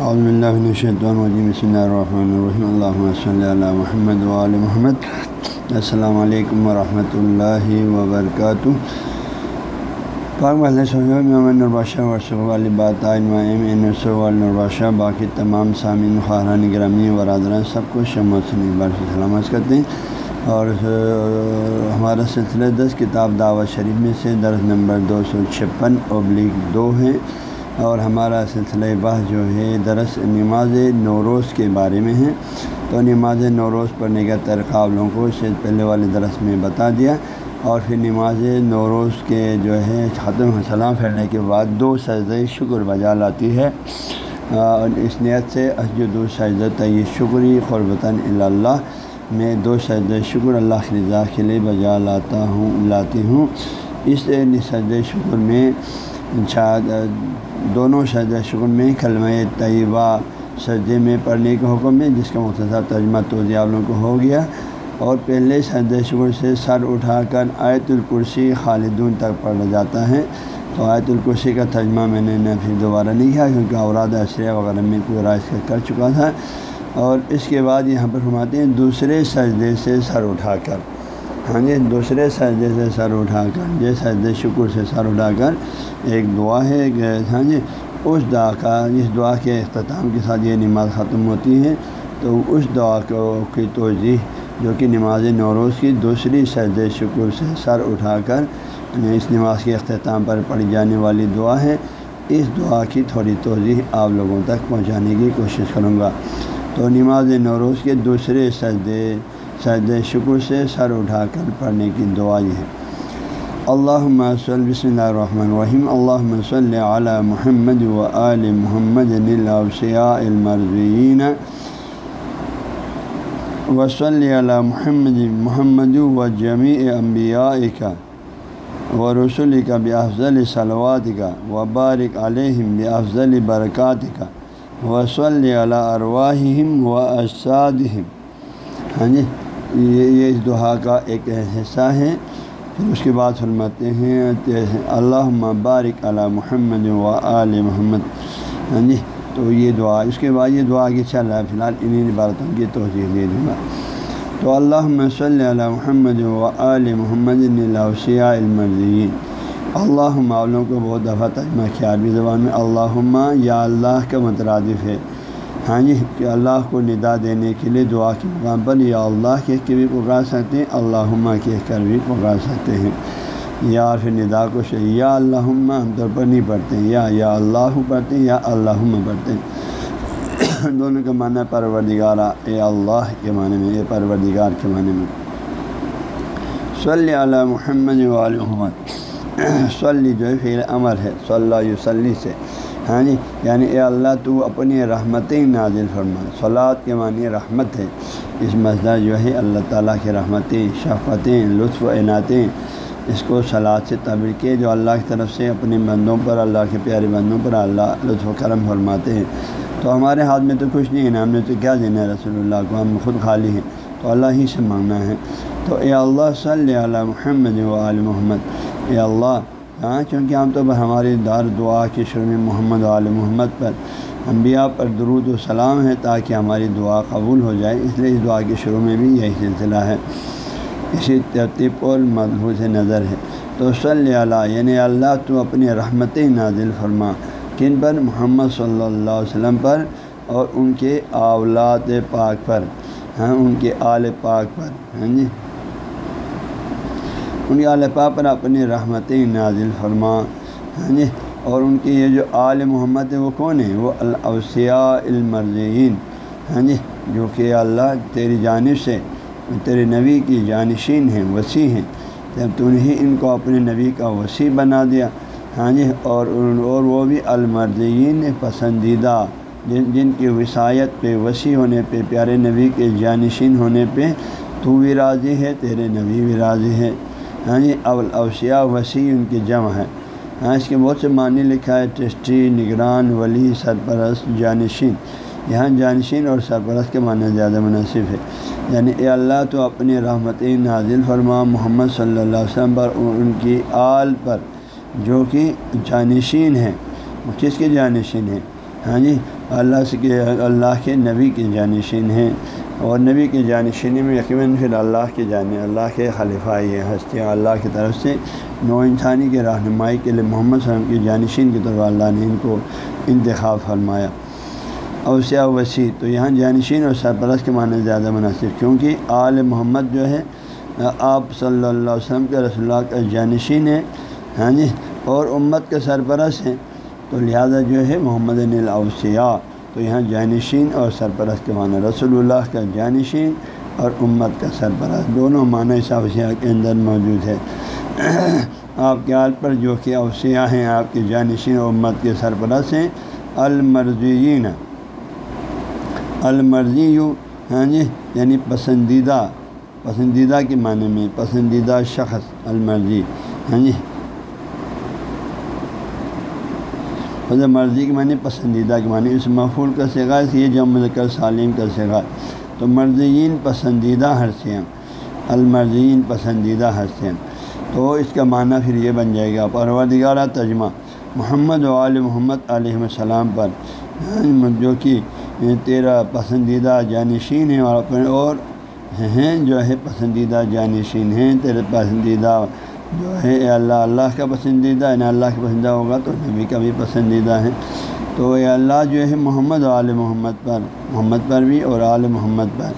الشیطان بسم اللہ الرحمن الرحیم اللہ صلی اللہ محمد وعلی محمد۔ السلام علیکم ورحمۃ اللہ وبرکاتہ۔ پاک محل محمد نرباشہ ورثہ والی بات نرباشہ باقی تمام سامعین خاران گرامی برادران سب کو شمت سے بار سے سلامت کرتے ہیں۔ اور ہمارا سلسلہ دس کتاب دعوت شریف میں سے درس نمبر دو سو چھپن ابلیغ دو ہیں اور ہمارا سلسلہ بحث جو ہے درس نماز نوروز کے بارے میں ہے۔ تو نماز نوروز پڑھنے کا طریقہ آپ لوگوں کو اس سے پہلے والے درس میں بتا دیا۔ اور پھر نماز نوروز کے جو ہے ختم سلام پھیرنے کے بعد دو سجد شکر بجا لاتی ہے۔ اور اس نیت سے اسجد و سجد یہ شکری قربتاً اللہ میں دو سجد شکر اللہ کی رضا کے لیے بجا لاتا ہوں، لاتی ہوں۔ اس سجد شکر میں دونوں سجدہ شکر میں کلمہ طیبہ، سجدے میں پڑھنے کے حکم ہے جس کا مختصر ترجمہ توضیع آپ لوگوں کو ہو گیا۔ اور پہلے سجدہ شکر سے سر اٹھا کر آیت الکرسی خالدون تک پڑھا جاتا ہے۔ تو آیت الکرسی کا ترجمہ میں نے نہ پھر دوبارہ نہیں کیا، کیونکہ اوراد اشریہ وغیرہ میں کوئی رائج کر چکا تھا۔ اور اس کے بعد یہاں پر فرماتے ہیں، دوسرے سجدے سے سر اٹھا کر۔ ہاں جی دوسرے سجدے سے سر اٹھا کر یہ سجدے شکر سے سر اٹھا کر ایک دعا ہے ہاں جی اس دعا کا، اس دعا کے اختتام کے ساتھ یہ نماز ختم ہوتی ہے، تو اس دعا کو کی توضیح جو کہ نماز نوروز کی دوسری سجد شکر سے سر اٹھا کر یعنی اس نماز کے اختتام پر پڑھی جانے والی دعا ہے، اس دعا کی تھوڑی توضیح آپ لوگوں تک پہنچانے کی کوشش کروں گا۔ تو نماز نوروز کے دوسرے سجدے سجد شکر سے سر اٹھا کر پڑھنے کی دعا یہ ہے۔ اللہ صلی بسم اللہ الرحمن الرحیم۔ اللہ صلی علی محمد و عل محمد المرضین وصلی علی محمد محمد و جمیع انبیاء کا و رسول کا بافضل صلوات کا و بارک علیہم بافضل برکات کا وصلی علی ارواہم و اسادہم ہاں جی۔ یہ اس دعا کا ایک حصہ ہے پھر اس کے بعد فرماتے ہیں اللہ مبارک علی محمد و آل محمد۔ ہاں جی تو یہ دعا، اس کے بعد یہ دعا آگے چل رہا ہے فی الحال انہیں عبارتوں کی توجہ دے دوں گا۔ تو اللہ صلی علی محمد و آل محمد السیاء المرضین اللہ معلوم کو بہت دفعہ تجمہ کیا عربی زبان میں اللہ یا اللہ کا مترادف ہے۔ ہاں جی کہ اللہ کو ندا دینے کے لیے دعا کے مقام پر یا اللہ کہہ کے بھی پکار سکتے ہیں اللہ کہہ کر بھی پکار سکتے ہیں۔ یا پھر ندا کو یا اللہ ہم طور پر نہیں پڑھتے ہیں، یا یا اللہ پڑھتے ہیں، یا اللہ پڑھتے ہیں۔ دونوں کا معنی پروردگارہ، اے اللہ کے معنی میں، اے پروردگار کے معنی میں۔ صلی علی محمد محمد۔ صلی جو ہے، فعل امر ہے، صلی اللہ وسلی سے۔ ہاں جی یعنی اے اللہ تو اپنی رحمتیں نازل فرما، صلات کے معنی رحمت ہے۔ اس مسئلہ جو ہے، اللہ تعالیٰ کی رحمتیں، شفقتیں، لطف عناتیں اس کو صلاد سے تعبیر کے جو اللہ کی طرف سے اپنے بندوں پر، اللہ کے پیارے بندوں پر اللہ لطف و کرم فرماتے ہیں۔ تو ہمارے ہاتھ میں تو کچھ نہیں ہے، ہم نے تو کیا دینا ہے؟ رسول اللہ کو ہم خود خالی ہیں، تو اللہ ہی سے مانگنا ہے۔ تو اے اللہ صلی اللہ محمد و محمد، اے اللہ ہاں چونکہ عام طور پر ہماری دار دعا کے شروع میں محمد علیہ محمد پر انبیاء پر درود و سلام ہے تاکہ ہماری دعا قبول ہو جائے۔ اس لیے اس دعا کے شروع میں بھی یہی سلسلہ ہے۔ اسی ترتیب اور مضبوط نظر ہے۔ تو صلی اللہ یعنی اللہ تو اپنی رحمت نازل فرما۔ کن پر؟ محمد صلی اللہ علیہ وسلم پر اور ان کے اولاد پاک پر۔ ہاں ان کے آل پاک پر۔ ہاں جی؟ ان کے پاک پر اپنی رحمتیں نازل فرما۔ ہاں جی اور ان کی یہ جو آل محمد ہے وہ کون ہے وہ الاوسیاء المرضین ہاں جی جو کہ اللہ تیری جانب سے، تیرے نبی کی جانشین ہیں، وسیع ہیں۔ جب تو ہی ان کو اپنے نبی کا وسیع بنا دیا۔ ہاں جی اور اور وہ بھی المرضین پسندیدہ، جن جن کی وسایت پہ، وسیع ہونے پہ، پیارے نبی کے جانشین ہونے پہ تو بھی راضی ہے، تیرے نبی بھی راضی ہے۔ ہاں جی اوشیا وسیع ان کی جمع ہے ہاں اس کے بہت سے معنی لکھا ہے ٹیسٹی نگران، ولی، سرپرست، جانشین۔ یہاں جانشین اور سرپرست کے معنی زیادہ مناسب ہے یعنی اے اللہ، تو اپنی رحمت نازل فرما۔ محمد صلی اللہ علیہ وسلم پر ان کی آل پر جو کہ جانشین ہیں۔ کس کے جانشین ہیں؟ ہاں جی اللہ سے اللہ کے نبی کے جانشین ہیں۔ اور نبی کے جانشینی میں یقیناً پھر اللہ کے جانے اللہ کے خلیفہ یہ ہستیاں، اللہ کی طرف سے نو انسانی کے رہنمائی کے لیے محمد صلی اللہ علیہ وسلم کی جانشین کی طرف اللہ نے ان کو انتخاب فرمایا۔ اوسیا وسیع تو یہاں جانشین اور سرپرست کے معنی زیادہ مناسب، کیونکہ آل محمد جو ہے، آپ صلی اللہ علیہ وسلم کے رسول اللہ کا جانشین ہے ہاں جی اور امت کے سرپرست ہیں، تو لہٰذا جو ہے، محمد الاوسیہ تو یہاں جانشین اور سرپرست کے معنی رسول اللہ کا جانشین اور امت کا سرپرست۔ دونوں معنی اس اوسیہ کے اندر موجود ہے آپ کے آل پر جو کہ اوسیہ ہیں، آپ کے جانشین اور امت کے سرپرست ہیں۔ المرضین المرضی یوں ہاں جی یعنی پسندیدہ پسندیدہ کے معنی میں پسندیدہ شخص المرضی۔ ہاں جی خود مرضی کے معنی پسندیدہ کے معنی اس محفول کا سگا یہ جم کر سالم کا سگا تو مرضین پسندیدہ حرسیں المرضین پسندیدہ حرسیں تو اس کا معنی پھر یہ بن جائے گا، پروردگارہ تجمہ محمد و علیہ محمد علیہ السلام پر یعنی جو کہ تیرا پسندیدہ جانشین ہیں اور ہیں، جو ہے پسندیدہ جانشین ہیں، تیرے پسندیدہ جو ہے اے اللہ اللہ کا پسندیدہ ہے اللہ کا پسندیدہ ہوگا تو نبی کا بھی پسندیدہ ہے تو اے اللہ جو ہے، محمد و علیہ محمد پر محمد پر بھی اور عال محمد پر۔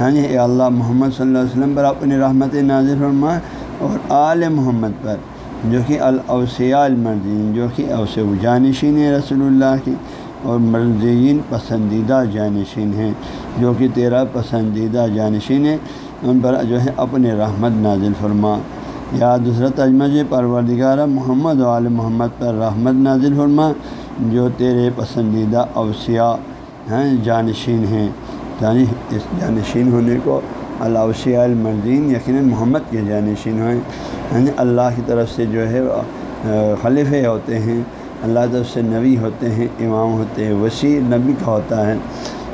ہاں جی اے اللہ محمد صلی اللہ علیہ وسلم پر اپنی رحمت نازر فرما اور آل محمد پر، جو کہ الاوسیہ المردین جو کہ اوس و جانشین رسول اللہ کی اور مرضین پسندیدہ جانشین ہیں۔ جو کہ تیرا پسندیدہ جانشین ہے ان پر جو ہے اپنے رحمت نازل فرما۔ یا دوسرا تجمہ جی، پروردگار محمد وال محمد پر رحمت نازل فرما، جو تیرے پسندیدہ اوسیہ ہیں، جانشین ہیں۔ یعنی اس جانشین ہونے کو الاوسیہ المردین، یقیناً محمد کے جانشین ہیں یعنی اللہ کی طرف سے جو ہے، خلیفے ہوتے ہیں، اللہ طرف سے نبی ہوتے ہیں، امام ہوتے ہیں، وسیع نبی کا ہوتا ہے۔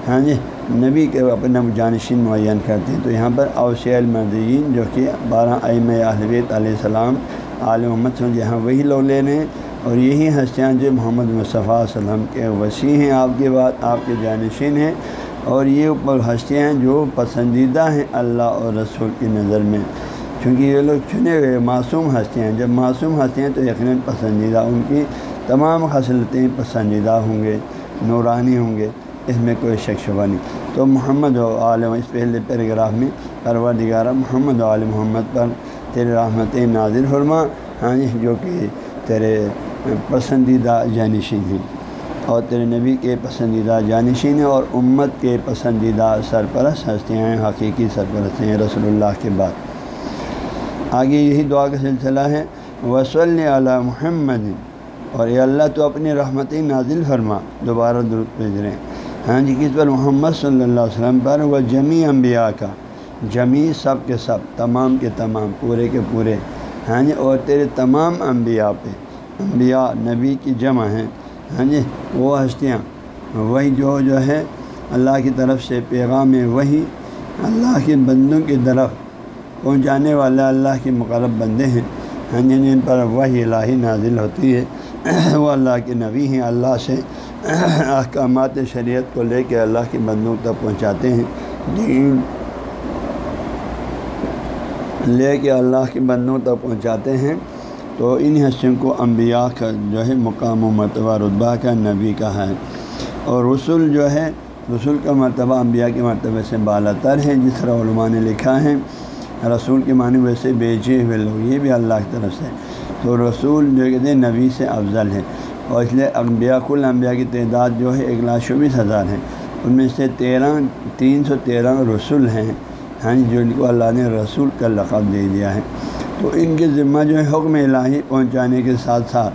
ہاں جی نبی کے اپنا جانشین معین کرتے ہیں۔ تو یہاں پر اوسیع المردین جو کہ بارہ ام اہلویت علیہ السلام عالم محمد سے جہاں وہی لوگ لے رہے ہیں۔ اور یہی ہستیاں جو محمد مصطفیٰ وسلم کے وسیع ہیں آپ کے بعد، آپ کے جانشین ہیں۔ اور یہ اوپر ہستیاں ہیں جو پسندیدہ ہیں اللہ اور رسول کی نظر میں۔ چونکہ یہ لوگ چنے ہوئے معصوم ہستیاں ہیں۔ جب معصوم ہستیاں تو یقیناً پسندیدہ ان کی تمام خصلتیں پسندیدہ ہوں گے، نورانی ہوں گے۔ اس میں کوئی شک شبہ نہیں۔ تو محمد و عالم، اس پہلے پیراگراف میں پروردگارہ محمد و عالم محمد پر تیرے رحمت نازل فرما۔ ہاں جی، جو کہ تیرے پسندیدہ جانشین ہیں۔ اور تیرے نبی کے پسندیدہ جانشین ہیں اور امت کے پسندیدہ سرپرست ہستیاں ہیں، حقیقی سرپرست ہیں رسول اللہ کے بعد۔ آگے یہی دعا کا سلسلہ ہے وصلی علی محمد۔ اور یہ اللہ تو اپنی رحمت نازل فرما۔ دوبارہ درست بھیج رہے ہیں ہاں جی کس پر محمد صلی اللہ علیہ وسلم پر وہ جمی انبیاء کا، جمی سب کے سب، تمام کے تمام، پورے کے پورے ہاں جی اور تیرے تمام انبیاء پہ، انبیاء نبی کی جمع ہیں ہاں جی وہ ہستیاں، وہی جو جو ہے اللہ کی طرف سے پیغام وہی اللہ کے بندوں کی طرف پہنچانے والا اللہ کے مقرب بندے ہیں ہاں جی جن پر وہی الہی نازل ہوتی ہے وہ اللہ کے نبی ہیں، اللہ سے احکامات شریعت کو لے کے اللہ کے بندوں تک پہنچاتے ہیں۔ دین لے کے اللہ کے بندوں تک پہنچاتے ہیں۔ تو ان حسین کو انبیاء کا جو ہے مقام و مرتبہ، رتبہ کا نبی کا ہے۔ اور رسول جو ہے، رسول کا مرتبہ انبیاء کے مرتبے سے بالا تر ہے، جس طرح علماء نے لکھا ہے۔ رسول کے معنی ویسے بیچے ہوئے لوگ یہ بھی اللہ کی طرف سے۔ تو رسول جو کہتے ہیں نبی سے افضل ہے اور اس لیے انبیاء، کل انبیاء کی تعداد جو ہے ایک لاکھ چوبیس ہزار ہیں۔ ان میں سے تیرہ، تین سو تیرہ رسول ہیں۔ ہاں جی جو ان کو اللہ نے رسول کا لقب دے دیا ہے۔ تو ان کے ذمہ جو ہے حکم الہی پہنچانے کے ساتھ ساتھ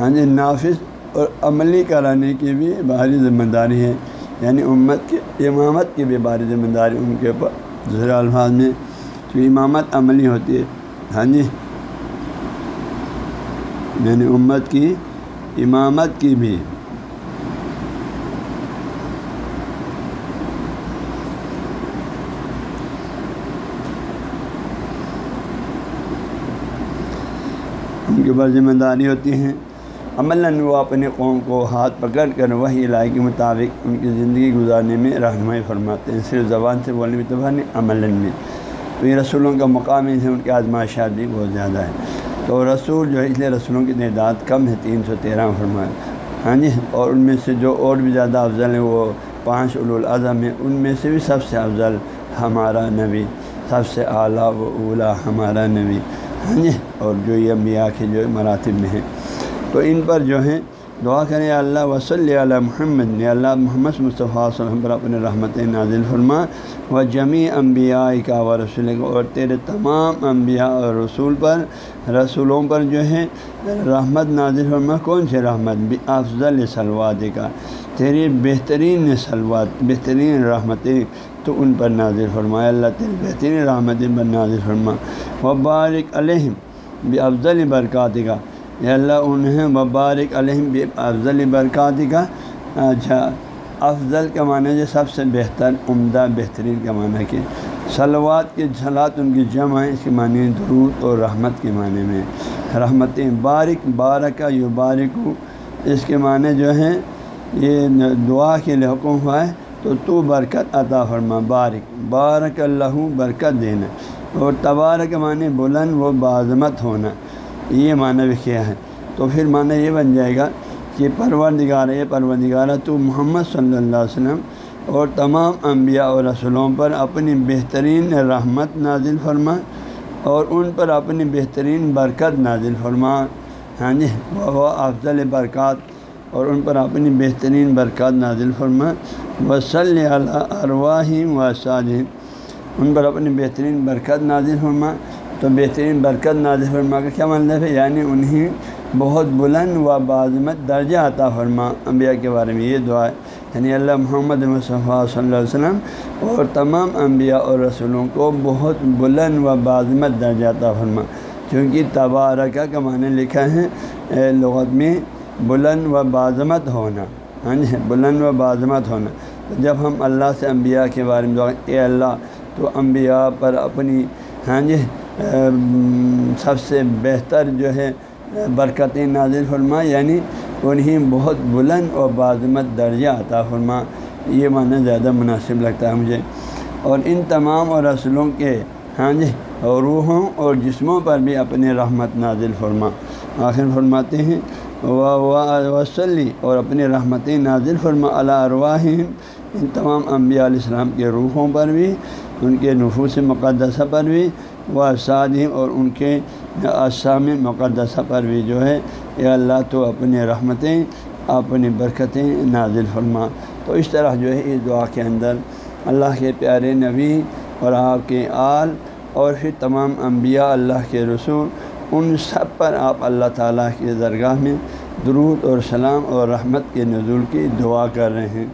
ہاں جی نافذ اور عملی کرانے کی بھی باہری ذمہ داری ہے۔ یعنی امت کی، امامت کی بھی باہری ذمہ داری ان کے اوپر۔ دوسرے الفاظ میں تو امامت عملی ہوتی ہے۔ ہاں جی یعنی امت کی امامت کی بھی۔ ان کے اوپر ذمہ داری ہوتی ہیں۔ عملاً وہ اپنے قوم کو ہاتھ پکڑ کر وہی علاقے کے مطابق ان کی زندگی گزارنے میں رہنمائی فرماتے ہیں۔ صرف زبان سے بولنے میں تو نہیں، عملاً میں تو یہ رسولوں کا مقام ہے ان کی آزمائشات بھی بہت زیادہ ہے۔ تو رسول جو ہے، اس لیے رسولوں کی تعداد کم ہے، تین سو تیرہ فرمایا۔ ہاں جی اور ان میں سے جو اور بھی زیادہ افضل ہیں، وہ پانچ الاظم ہیں۔ ان میں سے بھی سب سے افضل ہمارا نبی، سب سے اعلیٰ و اولا ہمارا نبی۔ ہاں جی اور جو یہ انبیاء کے جو مراتب میں ہیں۔ تو ان پر جو ہیں، دعا کریں اللہ، وصلی علیہ محمد اللہ محمد مصطفیٰ وسلم پر اپنے رحمت نازل فرما۔ و جمی انبیاء کا و رسول اور تیرے تمام انبیاء اور رسول پر، رسولوں پر جو ہے رحمت نازل فرما، کون سے رحمت؟ بھی افضل سلوات کا۔ تیری بہترین سلوات بہترین رحمتیں تو ان پر نازل فرمایا اللہ تیری بہترین رحمتیں پر نازل فرما۔ و بارک علیہم بھی افضل برکات کا۔ اللہ، انہیں مبارک علیہم بھی افضل برکات کا۔ اچھا افضل کا معنی جو سب سے بہتر، عمدہ، بہترین کا معنی کہ سلوات کے جھلات ان کی جمع ہے اس کے معنی درود اور رحمت کے معنی میں۔ رحمتیں بارک بارکا یو بارک اس کے معنی جو ہیں، یہ دعا کے لیے حکم ہوا ہے، تو تو برکت عطا فرما۔ بارک بارک اللہ، برکت دینا۔ اور تبارک معنی بلند و بازمت ہونا۔ یہ معنی بھی کیا ہے۔ تو پھر معنی یہ بن جائے گا کہ پروردگار یہ پروردگار، تو محمد صلی اللہ علیہ وسلم اور تمام انبیاء اور رسولوں پر اپنی بہترین رحمت نازل فرما اور ان پر اپنی بہترین برکت نازل فرما۔ ہاں جی وہ افضل برکات اور ان پر اپنی بہترین برکات نازل فرما۔ وصلی ارواہم و صالحم ان پر اپنی بہترین برکت نازل فرما۔ تو بہترین برکت نازل فرما کا کیا مطلب ہے؟ یعنی انہیں بہت بلند و بازمت درجہ عطا فرما۔ انبیاء کے بارے میں یہ دعا ہے یعنی اللہ محمد مصطفیٰ صلی اللہ علیہ وسلم اور تمام انبیاء اور رسولوں کو بہت بلند و بازمت درجہ عطا فرما۔ کیونکہ تبارکہ کا معنی لکھا ہے لغت میں بلند و بازمت ہونا۔ ہاں جی بلند و بازمت ہونا۔ جب ہم اللہ سے انبیاء کے بارے میں دعا اے اللہ تو انبیاء پر اپنی ہاں جی سب سے بہتر جو ہے برکت نازل فرما یعنی انہیں بہت بلند اور بازمت درجہ عطا فرما۔ یہ معنی زیادہ مناسب لگتا ہے مجھے۔ اور ان تمام اور رسولوں کے ہاں جی روحوں اور جسموں پر بھی اپنے رحمت نازل فرما۔ آخر فرماتے ہیں وسلی اور اپنی رحمت نازل فرما۔ اللہ ارواہم ان تمام انبیاء علیہ السلام کے روحوں پر بھی، ان کے نفوس مقدسہ پر بھی، و اسادم اور ان کے اسام مقدسہ پر بھی جو ہے یا اللہ تو اپنی رحمتیں، اپنی برکتیں نازل فرما۔ تو اس طرح جو ہے، اس دعا کے اندر اللہ کے پیارے نبی اور آپ کے آل اور پھر تمام انبیاء، اللہ کے رسول، ان سب پر آپ اللہ تعالیٰ کے درگاہ میں درود اور سلام اور رحمت کے نزول کی دعا کر رہے ہیں۔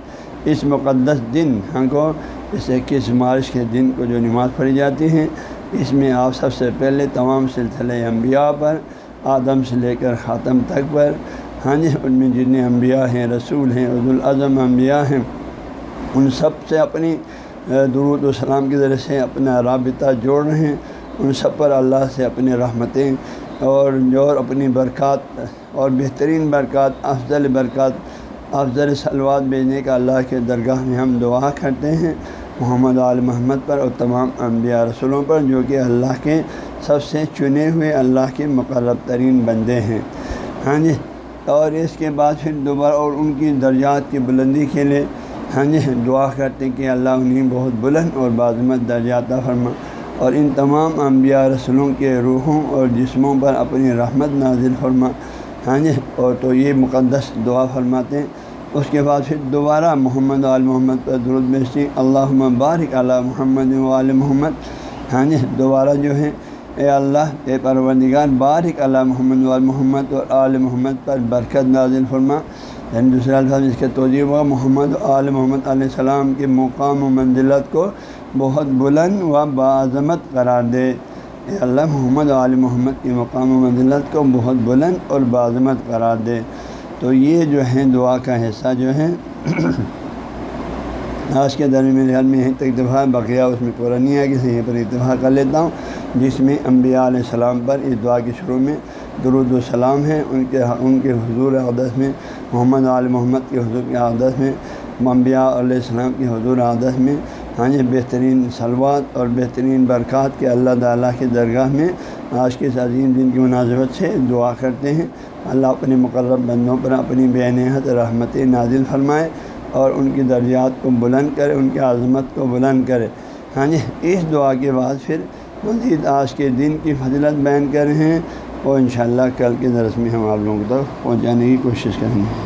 اس مقدس دن ہم کو، اس اکیس مارچ کے دن کو جو نماز پڑھی جاتی ہیں اس میں آپ سب سے پہلے تمام سلسلہ انبیاء پر، آدم سے لے کر خاتم تک پر۔ ہاں جی ان میں جتنے انبیاء ہیں، رسول ہیں عز الاظم انبیاء ہیں، ان سب سے اپنی درود السلام کے ذریعے سے اپنا رابطہ جوڑ رہے ہیں۔ ان سب پر اللہ سے اپنی رحمتیں اور جو اپنی برکات، اور بہترین برکات، افضل برکات، افضل سلوات بھیجنے کا اللہ کے درگاہ میں ہم دعا کرتے ہیں۔ محمد عال محمد پر اور تمام انبیاء رسولوں پر جو کہ اللہ کے سب سے چنے ہوئے اللہ کے مقرب ترین بندے ہیں۔ ہاں جی اور اس کے بعد پھر دوبارہ اور ان کی درجات کی بلندی کے لیے ہاں جی دعا کرتے ہیں کہ اللہ انہیں بہت بلند اور بازمت درجات فرما۔ اور ان تمام انبیاء رسولوں کے روحوں اور جسموں پر اپنی رحمت نازل فرما۔ ہاں جی اور تو یہ مقدس دعا فرماتے ہیں۔ اس کے بعد پھر دوبارہ محمد عال محمد پر درود بیچتی اللہ بارک علیہ محمد وال محمد۔ ہاں جی دوبارہ جو ہے اے اللہ، اے پروردگار، بارک علیہ محمد وال محمد اور آل محمد پر برکت نازل فرما۔ یعنی دوسرے الفاظ اس کے توجہ ہوا محمد آل محمد علیہ السلام کے مقام و منزلت کو بہت بلند و بعظمت قرار دے۔ اے اللہ، محمد عال محمد کی مقام و منزلت کو بہت بلند اور بعظمت قرار دے۔ تو یہ جو ہے دعا کا حصہ جو ہے آج کے درمیان حال میں اتفاق بقیہ اس میں پورا نہیں ہے کہ یہیں پر اتفاق کر لیتا ہوں، جس میں انبیاء علیہ السلام پر اس دعا کے شروع میں درود السلام ہیں ان کے ان کے حضور عادت میں، محمد عال محمد کے حضور کے عادت میں ممبیا علیہ السلام کی حضور عادت میں ہاں جی بہترین سلوات اور بہترین برکات کے اللہ تعالیٰ کی درگاہ میں آج کے عظیم دن کی مناسبت سے دعا کرتے ہیں۔ اللہ اپنے مقرب بندوں پر اپنی بے نہت رحمت نازل فرمائے اور ان کی درجات کو بلند کرے، ان کی عظمت کو بلند کرے۔ ہاں جی اس دعا کے بعد پھر مزید آج کے دن کی فضلت بیان کر رہے ہیں۔ اور انشاءاللہ کل کے درس میں ہم آپ لوگوں تک پہنچانے کی کوشش کریں گے۔